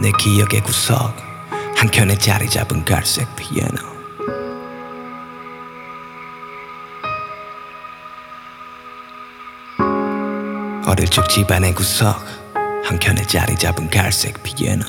내 기억의 구석 한켠에 자리 잡은 갈색 피아노. 어릴 적 집안의 구석 한켠에 자리 잡은 갈색 피아노.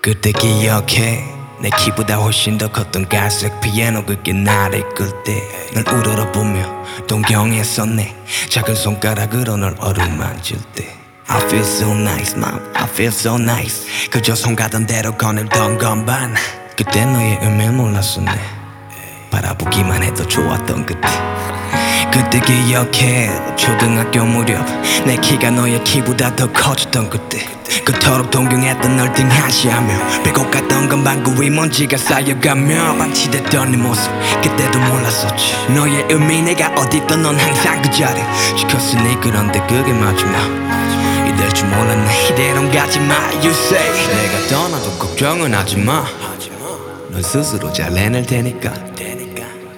그때 기억해 내 키보다 훨씬 더 컸던 갈색 피아노 그게 나를 이끌 때널 우러러보며 동경했었네. 작은 손가락으로 널 어루만질 때. I feel so nice mom. I feel so nice. 그저 손 가던 대로 거닐던 건반. 그때 너의 의미 몰랐었네. 바라보기만 해도 좋았던 그때 그때 기억해. 초등학교 무렵 내 키가 너의 키보다 더 커졌던 그때. 그토록 동경했던 널 등하시하며 빼고 갔던 건 방구 위 먼지가 쌓여가며 방치됐던 네 모습 그때도 몰랐었지. 너의 의미 내가 어디 있던 넌 항상 그 자리 지켰으니 그런데 그게 마지막. 이될 줄 몰랐네 이대로 가지마 you say. 내가 떠나도 걱정은 하지마. 넌 스스로 잘 해낼 테니까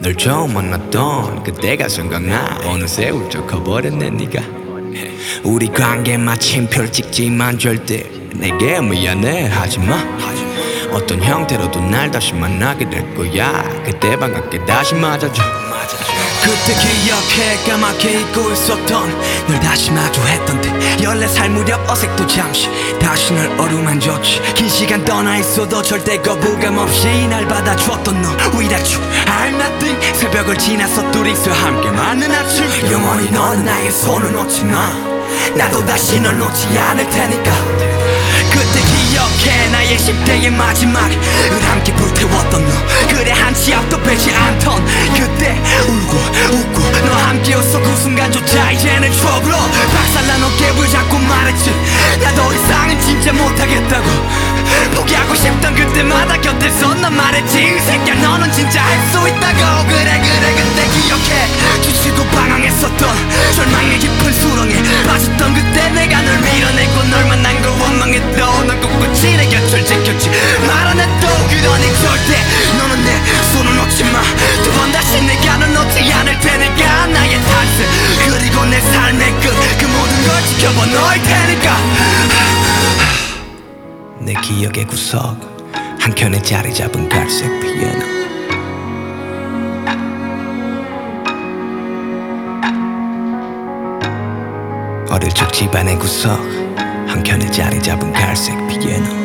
널 처음 만났던 그때가 생각나. 어느새 훌쩍 커버렸네 네가. 우리 관계 마침 별 찍지만 절대 내게 미안해 하지마. 어떤 형태로도 날 다시 만나게 될 거야. 그때 반갑게 다시 맞아줘. 그때 기억해 까맣게 잊고 있었던 널 다시 마주했던 때 14살 무렵 어색도 잠시 다시 널 어루만졌지. 긴 시간 떠나 있어도 절대 거부감 없이 날 받아줬던 너. Without you I'm nothing. 새벽을 지나서 둘이서 함께 맞는 아침. 영원히 넌 나의 손을 놓지 마. 나도 다시 널 놓지 않을 테니까. 그때 기억해 나의 10대의 마지막 을 함께 불태웠던 너. 그래 한치 앞도 빼지 않던 그때 울고 웃고 너 함께 웃어. 그 순간조차 이제는 추억으로 박살난 어 이 새끼야 너는 진짜 할 수 있다고. 그래 그래 그때 기억해. 지치고 방황했었던 절망의 깊은 수렁에 빠졌던 그때 내가 널 밀어내고 널 만난 걸 원망했던 넌 꿋꿋이 내 곁을 지켰지. 말 안 해도 그러니 절대 너는 내 손을 놓지 마두 번 다시 내가 널 놓지 않을 테니까 나의 탄생 그리고 내 삶의 끝 그 모든 걸 지켜봐 너일 테니까. 내 기억의 구석 한켠에 자리 잡은 갈색 피아노. 어릴 적 집안의 구석 한켠에 자리 잡은 갈색 피아노